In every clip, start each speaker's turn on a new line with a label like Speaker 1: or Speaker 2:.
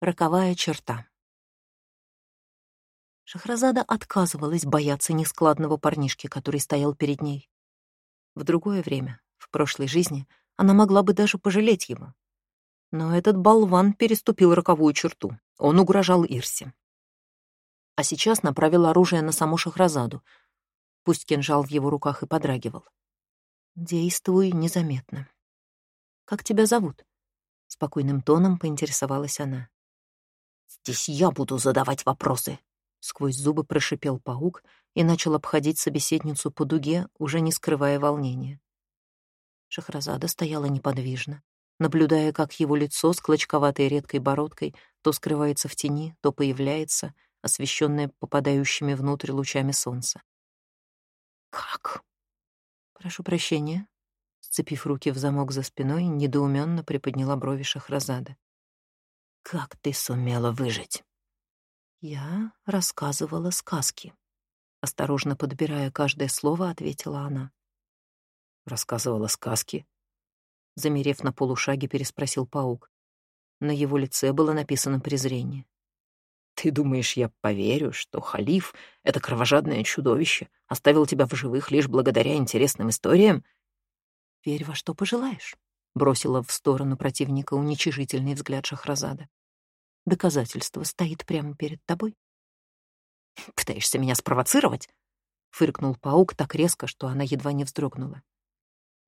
Speaker 1: Роковая черта. Шахразада отказывалась бояться нескладного парнишки, который стоял перед ней. В другое время, в прошлой жизни, она могла бы даже пожалеть его. Но этот болван переступил роковую черту. Он угрожал Ирсе. А сейчас направил оружие на саму Шахразаду. Пусть кинжал в его руках и подрагивал. «Действуй незаметно». «Как тебя зовут?» Спокойным тоном поинтересовалась она.
Speaker 2: «Здесь я буду задавать вопросы», — сквозь зубы прошипел паук и начал обходить собеседницу по дуге, уже не скрывая волнения.
Speaker 1: Шахразада стояла неподвижно, наблюдая, как его лицо с клочковатой редкой бородкой то скрывается в тени, то появляется, освещенное попадающими внутрь лучами солнца.
Speaker 2: «Как?»
Speaker 1: «Прошу прощения», — сцепив руки в замок за спиной, недоуменно приподняла брови Шахразада.
Speaker 2: «Как ты сумела выжить?»
Speaker 1: «Я рассказывала сказки», — осторожно подбирая каждое слово, ответила она.
Speaker 2: «Рассказывала сказки?»
Speaker 1: замерев на полушаге, переспросил паук. На его лице было написано презрение.
Speaker 2: «Ты думаешь, я поверю, что халиф, это кровожадное чудовище, оставил тебя в живых лишь благодаря интересным историям?»
Speaker 1: «Верь во что пожелаешь», — бросила в сторону противника уничижительный взгляд Шахразада. «Доказательство стоит прямо перед тобой».
Speaker 2: «Пытаешься меня спровоцировать?» — фыркнул паук так резко, что она едва не вздрогнула.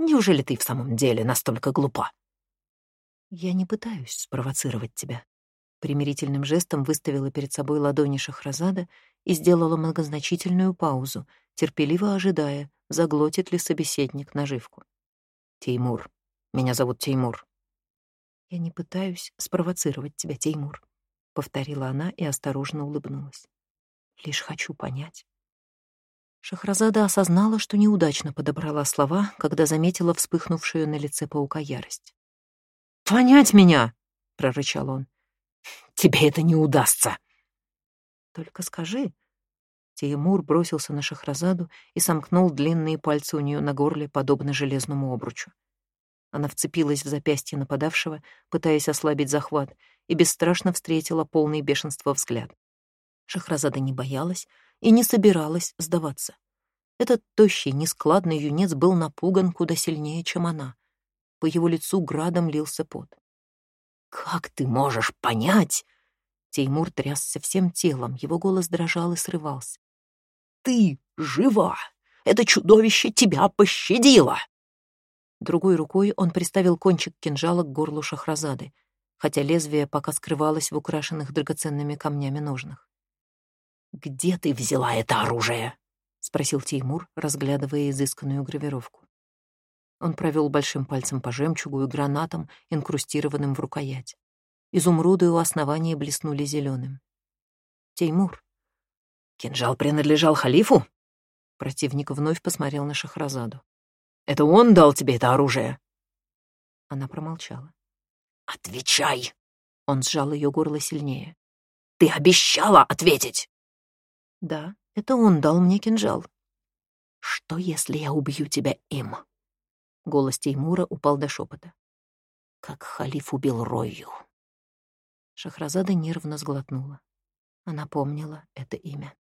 Speaker 2: Неужели ты в самом деле настолько глупа?
Speaker 1: Я не пытаюсь спровоцировать тебя. Примирительным жестом выставила перед собой ладони Шахразада и сделала многозначительную паузу, терпеливо ожидая, заглотит ли собеседник наживку.
Speaker 2: «Теймур. Меня зовут Теймур».
Speaker 1: «Я не пытаюсь спровоцировать тебя, Теймур», — повторила она и осторожно улыбнулась. «Лишь хочу понять, Шахразада осознала, что неудачно подобрала слова, когда заметила вспыхнувшую на лице паука ярость.
Speaker 2: «Понять меня!» — прорычал он. «Тебе это не удастся!»
Speaker 1: «Только скажи...» Теймур бросился на Шахразаду и сомкнул длинные пальцы у нее на горле, подобно железному обручу. Она вцепилась в запястье нападавшего, пытаясь ослабить захват, и бесстрашно встретила полный бешенства взгляд. Шахразада не боялась, и не собиралась сдаваться. Этот тощий, нескладный юнец был напуган куда сильнее, чем она. По его лицу градом лился пот.
Speaker 2: «Как ты можешь понять?»
Speaker 1: Теймур трясся всем телом, его голос дрожал и срывался.
Speaker 2: «Ты жива! Это чудовище тебя пощадило!»
Speaker 1: Другой рукой он приставил кончик кинжала к горлу Шахразады, хотя лезвие пока скрывалось в украшенных драгоценными камнями ножнах.
Speaker 2: «Где ты взяла это оружие?» — спросил Теймур, разглядывая изысканную гравировку.
Speaker 1: Он провел большим пальцем по жемчугу и гранатам, инкрустированным в рукоять. Изумруды у основания блеснули зеленым. «Теймур».
Speaker 2: «Кинжал принадлежал халифу?»
Speaker 1: Противник вновь посмотрел на Шахразаду.
Speaker 2: «Это он дал тебе это оружие?»
Speaker 1: Она промолчала.
Speaker 2: «Отвечай!»
Speaker 1: Он сжал ее горло сильнее.
Speaker 2: «Ты обещала ответить!»
Speaker 1: Да, это он дал мне кинжал.
Speaker 2: Что, если я убью тебя им?
Speaker 1: Голос Теймура упал до шепота.
Speaker 2: Как халиф убил Рою.
Speaker 1: Шахразада нервно сглотнула. Она помнила это имя.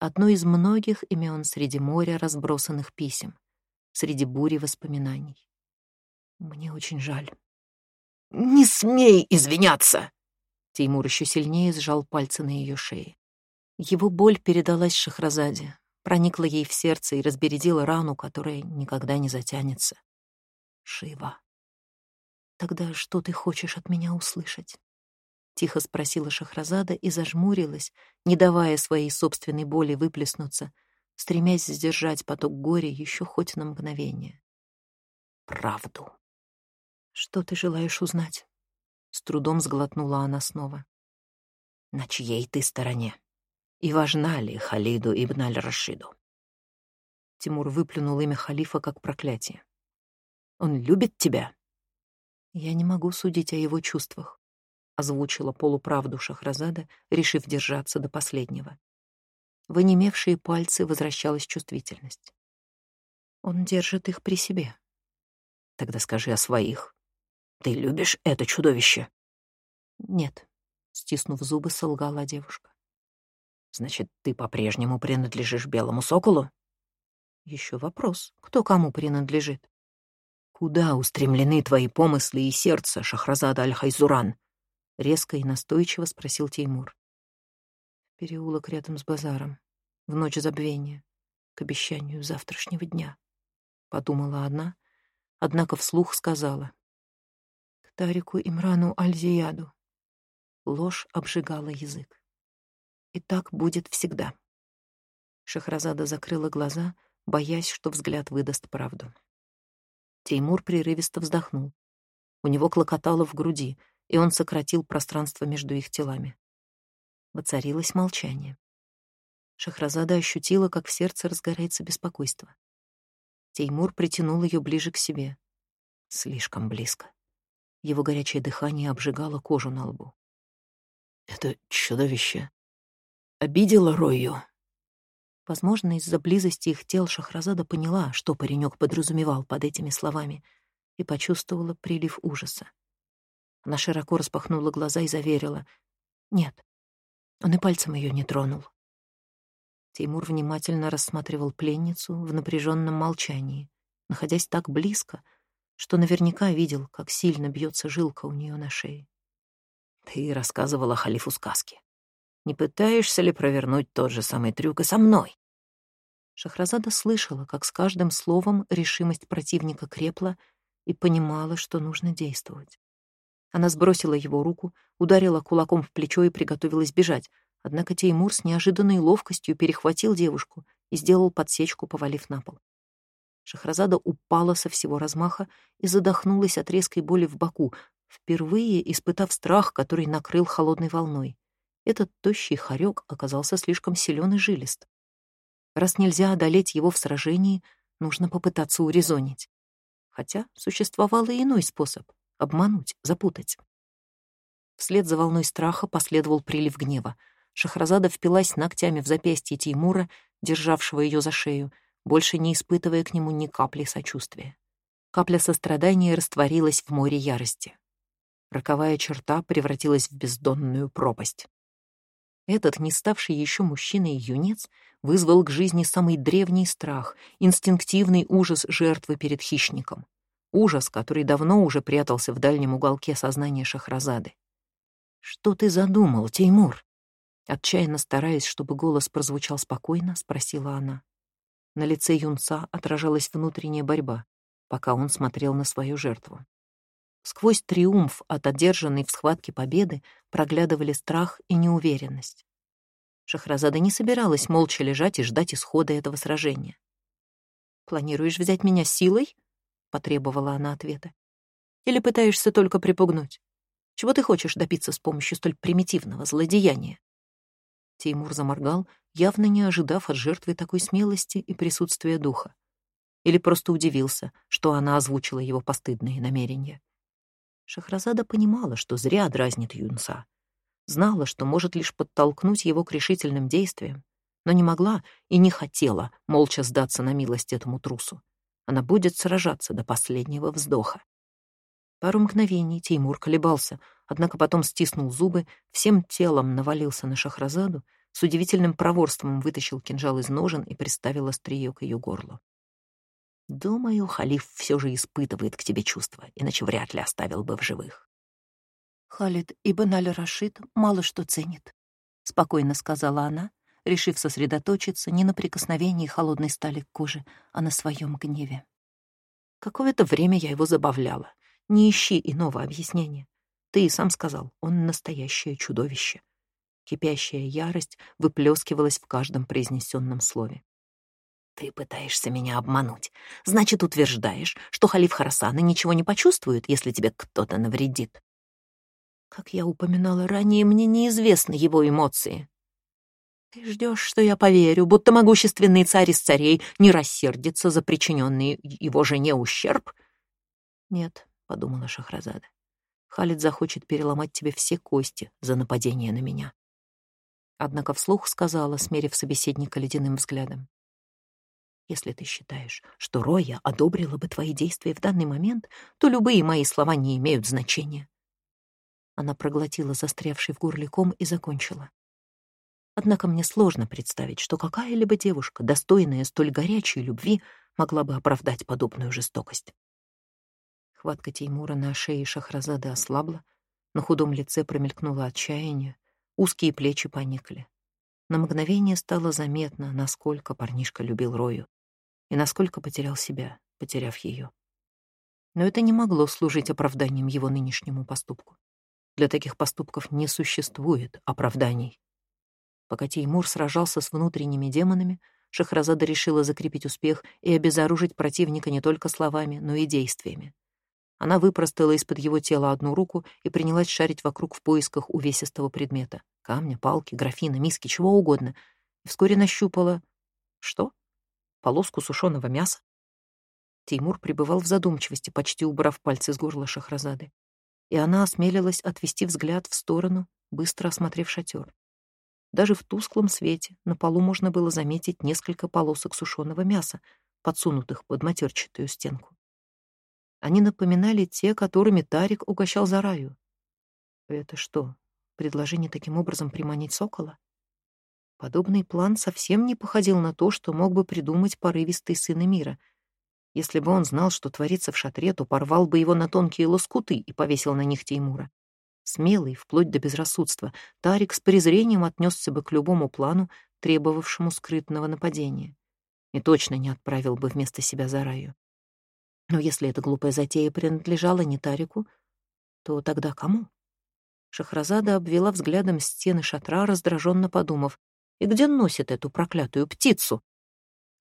Speaker 1: Одно из многих имен среди моря разбросанных писем, среди бури воспоминаний. Мне очень жаль.
Speaker 2: «Не смей извиняться!»
Speaker 1: Теймур еще сильнее сжал пальцы на ее шее. Его боль передалась Шахразаде, проникла ей в сердце и разбередила рану, которая никогда не затянется. Шива. «Тогда что ты хочешь от меня услышать?» Тихо спросила Шахразада и зажмурилась, не давая своей собственной боли выплеснуться, стремясь сдержать поток горя еще хоть на мгновение.
Speaker 2: «Правду».
Speaker 1: «Что ты желаешь узнать?» С трудом сглотнула она снова.
Speaker 2: «На чьей ты стороне?» и важна ли Халиду ибн аль-Рашиду.
Speaker 1: Тимур выплюнул имя халифа как проклятие.
Speaker 2: «Он любит тебя?»
Speaker 1: «Я не могу судить о его чувствах», — озвучила полуправду Шахразада, решив держаться до последнего. В онемевшие пальцы возвращалась чувствительность. «Он держит их при себе».
Speaker 2: «Тогда скажи о своих. Ты любишь это чудовище?»
Speaker 1: «Нет», стиснув зубы, солгала девушка.
Speaker 2: Значит, ты по-прежнему принадлежишь белому соколу?
Speaker 1: Еще вопрос, кто кому принадлежит?
Speaker 2: Куда устремлены твои помыслы и сердце, Шахразада Аль-Хайзуран? Резко и настойчиво спросил Теймур.
Speaker 1: Переулок рядом с базаром, в ночь забвения, к обещанию завтрашнего дня. Подумала одна, однако вслух сказала. К Тарику Имрану Аль-Зияду. Ложь обжигала язык. И так будет всегда. Шахразада закрыла глаза, боясь, что взгляд выдаст правду. Теймур прерывисто вздохнул. У него клокотало в груди, и он сократил пространство между их телами. Воцарилось молчание. Шахразада ощутила, как в сердце разгорается беспокойство. Теймур притянул ее ближе к себе. Слишком близко. Его горячее дыхание обжигало кожу на лбу.
Speaker 2: «Это чудовище обидела Рою?»
Speaker 1: Возможно, из-за близости их тел Шахразада поняла, что паренек подразумевал под этими словами, и почувствовала прилив ужаса. Она широко распахнула глаза и заверила. «Нет, он и пальцем ее не тронул». Теймур внимательно рассматривал пленницу в напряженном молчании, находясь так близко, что наверняка видел, как сильно бьется жилка у нее на шее.
Speaker 2: «Ты рассказывала халифу сказки. Не пытаешься ли провернуть тот же самый трюк и со мной?»
Speaker 1: Шахразада слышала, как с каждым словом решимость противника крепла и понимала, что нужно действовать. Она сбросила его руку, ударила кулаком в плечо и приготовилась бежать, однако Теймур с неожиданной ловкостью перехватил девушку и сделал подсечку, повалив на пол. Шахразада упала со всего размаха и задохнулась от резкой боли в боку, впервые испытав страх, который накрыл холодной волной. Этот тощий хорек оказался слишком силен и жилист. Раз нельзя одолеть его в сражении, нужно попытаться урезонить. Хотя существовал и иной способ — обмануть, запутать. Вслед за волной страха последовал прилив гнева. Шахразада впилась ногтями в запястье Теймура, державшего ее за шею, больше не испытывая к нему ни капли сочувствия. Капля сострадания растворилась в море ярости. Роковая черта превратилась в бездонную пропасть. Этот, не ставший еще мужчиной юнец, вызвал к жизни самый древний страх, инстинктивный ужас жертвы перед хищником. Ужас, который давно уже прятался в дальнем уголке сознания Шахразады. «Что ты задумал, Теймур?» Отчаянно стараясь, чтобы голос прозвучал спокойно, спросила она. На лице юнца отражалась внутренняя борьба, пока он смотрел на свою жертву. Сквозь триумф от одержанной в схватке победы проглядывали страх и неуверенность. Шахразада не собиралась молча лежать и ждать исхода этого сражения. «Планируешь взять меня силой?» — потребовала она ответа. «Или пытаешься только припугнуть? Чего ты хочешь добиться с помощью столь примитивного злодеяния?» Теймур заморгал, явно не ожидав от жертвы такой смелости и присутствия духа. Или просто удивился, что она озвучила его постыдные намерения. Шахразада понимала, что зря дразнит юнца. Знала, что может лишь подтолкнуть его к решительным действиям, но не могла и не хотела молча сдаться на милость этому трусу. Она будет сражаться до последнего вздоха. Пару мгновений Теймур колебался, однако потом стиснул зубы, всем телом навалился на Шахразаду, с удивительным проворством вытащил кинжал из ножен и приставил острие к ее горлу. Думаю, халиф все же испытывает к тебе чувства, иначе вряд ли оставил бы в живых. Халид Ибн Аль-Рашид мало что ценит, — спокойно сказала она, решив сосредоточиться не на прикосновении холодной стали к коже, а на своем гневе. Какое-то время я его забавляла. Не ищи иного объяснения. Ты и сам сказал, он настоящее чудовище. Кипящая ярость выплескивалась в каждом произнесенном слове. Ты пытаешься меня обмануть. Значит, утверждаешь, что халиф Харасана ничего не почувствует, если тебе кто-то навредит. Как я упоминала ранее, мне неизвестны его эмоции. Ты ждешь, что я поверю, будто могущественный царь из царей не рассердится за причиненный его жене ущерб? Нет, — подумала Шахразада. Халид захочет переломать тебе все кости за нападение на меня. Однако вслух сказала, смерив собеседника ледяным взглядом. Если ты считаешь, что Роя одобрила бы твои действия в данный момент, то любые мои слова не имеют значения. Она проглотила застрявший в горле ком и закончила. Однако мне сложно представить, что какая-либо девушка, достойная столь горячей любви, могла бы оправдать подобную жестокость. Хватка Теймура на шее Шахразады ослабла, на худом лице промелькнуло отчаяние, узкие плечи поникли. На мгновение стало заметно, насколько парнишка любил Рою и насколько потерял себя, потеряв ее. Но это не могло служить оправданием его нынешнему поступку. Для таких поступков не существует оправданий. Пока Теймур сражался с внутренними демонами, Шахразада решила закрепить успех и обезоружить противника не только словами, но и действиями. Она выпростала из-под его тела одну руку и принялась шарить вокруг в поисках увесистого предмета — камня, палки, графина, миски, чего угодно. И вскоре нащупала... Что? Полоску сушеного мяса? Теймур пребывал в задумчивости, почти убрав пальцы с горла Шахразады. И она осмелилась отвести взгляд в сторону, быстро осмотрев шатер. Даже в тусклом свете на полу можно было заметить несколько полосок сушеного мяса, подсунутых под матерчатую стенку. Они напоминали те, которыми Тарик угощал Зараю. Это что, предложение таким образом приманить сокола? Подобный план совсем не походил на то, что мог бы придумать порывистый сын мира. Если бы он знал, что творится в шатре, то порвал бы его на тонкие лоскуты и повесил на них Теймура. Смелый, вплоть до безрассудства, Тарик с презрением отнесся бы к любому плану, требовавшему скрытного нападения. И точно не отправил бы вместо себя Зараю. Но если эта глупая затея принадлежала не Тарику, то тогда кому? Шахразада обвела взглядом стены шатра, раздраженно подумав, и где носит эту проклятую птицу?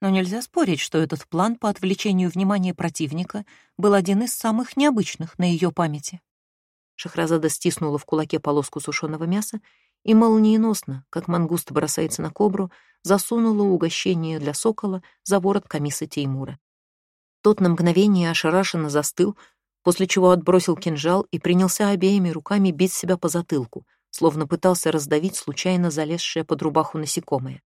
Speaker 1: Но нельзя спорить, что этот план по отвлечению внимания противника был один из самых необычных на ее памяти. Шахразада стиснула в кулаке полоску сушеного мяса и молниеносно, как мангуст бросается на кобру, засунула угощение для сокола за ворот комисса Теймура. Тот на мгновение ошарашенно застыл, после чего отбросил кинжал и принялся обеими руками бить себя по затылку, словно пытался раздавить случайно залезшее под рубаху насекомое.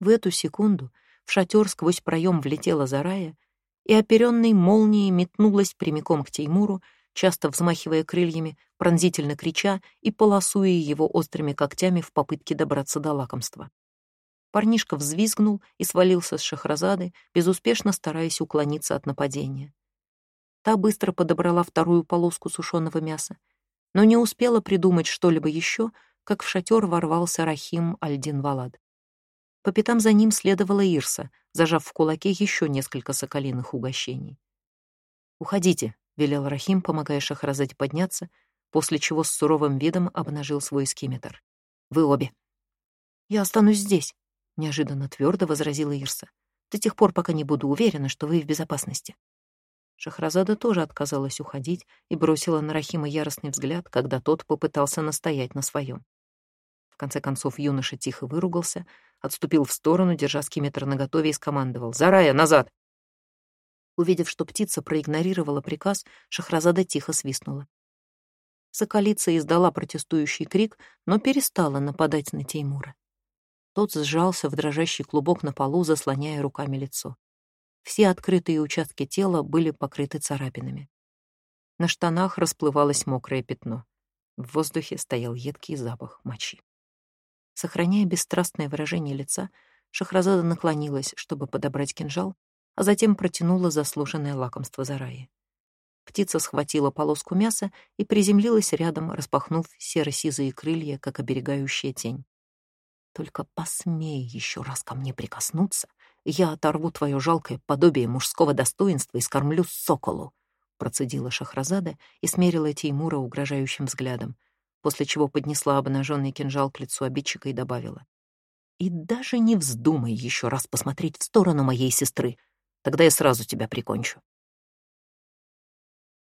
Speaker 1: В эту секунду в шатер сквозь проем влетела Зарая и, оперенной молнией, метнулась прямиком к Теймуру, часто взмахивая крыльями, пронзительно крича и полосуя его острыми когтями в попытке добраться до лакомства. Парнишка взвизгнул и свалился с Шахразады, безуспешно стараясь уклониться от нападения. Та быстро подобрала вторую полоску сушеного мяса, но не успела придумать что-либо еще, как в шатер ворвался Рахим Альдин Валад. По пятам за ним следовала Ирса, зажав в кулаке еще несколько соколиных угощений. «Уходите», — велел Рахим, помогая Шахразаде подняться, после чего с суровым видом обнажил свой скиметр. «Вы обе». «Я останусь здесь», — неожиданно твердо возразила Ирса, «до тех пор, пока не буду уверена, что вы в безопасности». Шахразада тоже отказалась уходить и бросила на Рахима яростный взгляд, когда тот попытался настоять на своем. В конце концов юноша тихо выругался, отступил в сторону, держа скиметр наготове и скомандовал «Зарая, назад!» Увидев, что птица проигнорировала приказ, Шахразада тихо свистнула. Соколица издала протестующий крик, но перестала нападать на Теймура. Тот сжался в дрожащий клубок на полу, заслоняя руками лицо. Все открытые участки тела были покрыты царапинами. На штанах расплывалось мокрое пятно. В воздухе стоял едкий запах мочи. Сохраняя бесстрастное выражение лица, Шахразада наклонилась, чтобы подобрать кинжал, а затем протянула заслуженное лакомство Зараи. Птица схватила полоску мяса и приземлилась рядом, распахнув серо-сизые крылья, как оберегающая тень. «Только посмей еще раз ко мне прикоснуться, я оторву твое жалкое подобие мужского достоинства и скормлю соколу», процедила Шахразада и смерила Теймура угрожающим взглядом, после чего поднесла обнаженный кинжал к лицу обидчика и добавила. «И даже не вздумай еще раз посмотреть в сторону моей сестры. Тогда я сразу тебя прикончу.